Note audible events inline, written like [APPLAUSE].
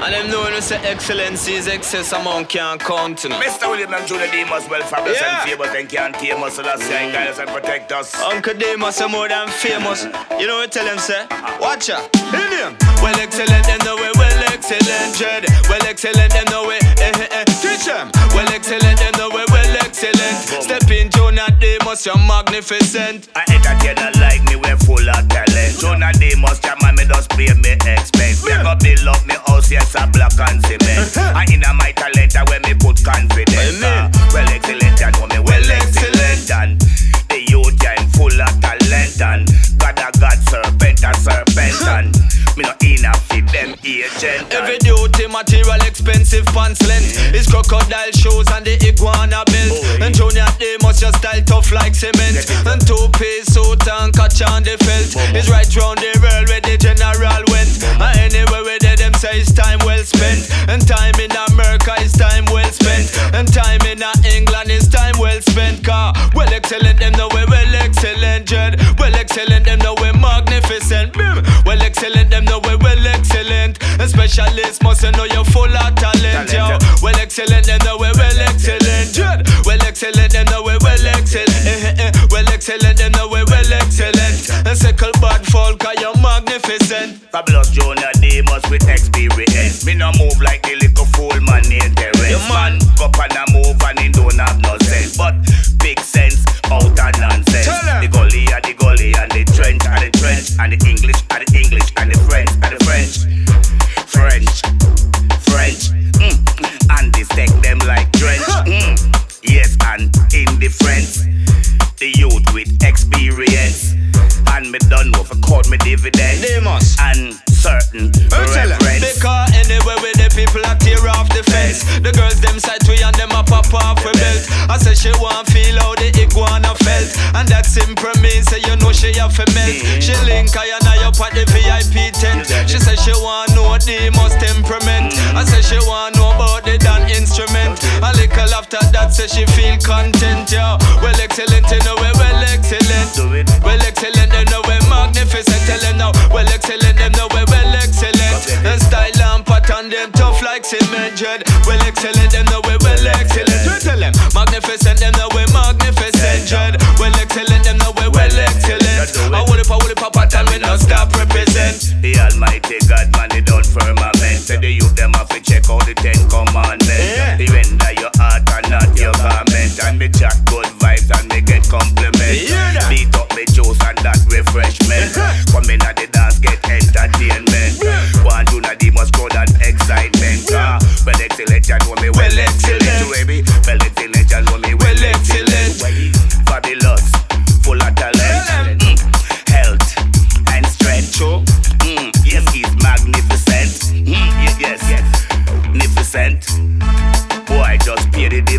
And them know when you say excellency is excess amount can't count. You. Mr. William and Julia Demas, well fabulous Yeah. and famous, and can't tame us, so that's he guide us and protect us. Uncle Demas are more than famous. You know what tell them say? Watch out. In him. Well excellent, them know we well excellent. Dread. Well excellent, them know we eh eh eh. Teach them. Well excellent, them know we well excellent. Step in Junior Demus, you're magnificent. I entertainer like me, we're full of talent. Junior Demus, jam me just play me expense. Me go build up me house, yes, a block and cement. [LAUGHS] I in a my talent, I when me put confidence. Amen. Ah, Well excellent, and know me well Well excellent. And the youth, yeah, I'm full of talent. And God a God, serpent a serpent. And me no in a fit them agent. Every duty material expensive pants length His crocodile shoes and the iguana belt Oh, And Junior Demus your style tough like cement And two-piece suit excellent them know we well excellent Jed. Well excellent them know we magnificent. Bim. Well excellent them know we well excellent. And specialists must know you're full of talent yo. Well excellent them know we well excellent Jed. Well excellent them know we well excellent. Eh, eh, eh. Well excellent them know we well excellent. And sickle bad folk are you magnificent. Fabulous Junior Demus with experience. And the English and the English and the French and the French. French, French. Mm. And they stack them like drench. Mm. Yes, and in the French. The youth with experience. And me done know for cut me dividend Demus and certain reverence. Because anywhere with the people I tear off the fence The girls them side we and them a pop off we belt I say she want feel how felt And that simple means say you know she have to melt She link I and I up at the VIP tent. She say she want know the most temperament. I say she want know about the dan instrument. A little after that say she feel content yo magnificent them know we magnificent dread Well excellent them know we well excellent I will if I will if I pattern we not stop represent The Almighty God, man, he done firmament. Say the youth them have to check out the Ten Commandments. Yeah. The render your heart and not your garment. And me chat good vibes and me get compliments. hear? Beat up me juice and that refreshment. Come in at the dance, get entertainment. One do not must go that excitement. Ah, well excellent, you know me well Well excellent, excellent. baby. Well excellent, 100%. Boy, just pay the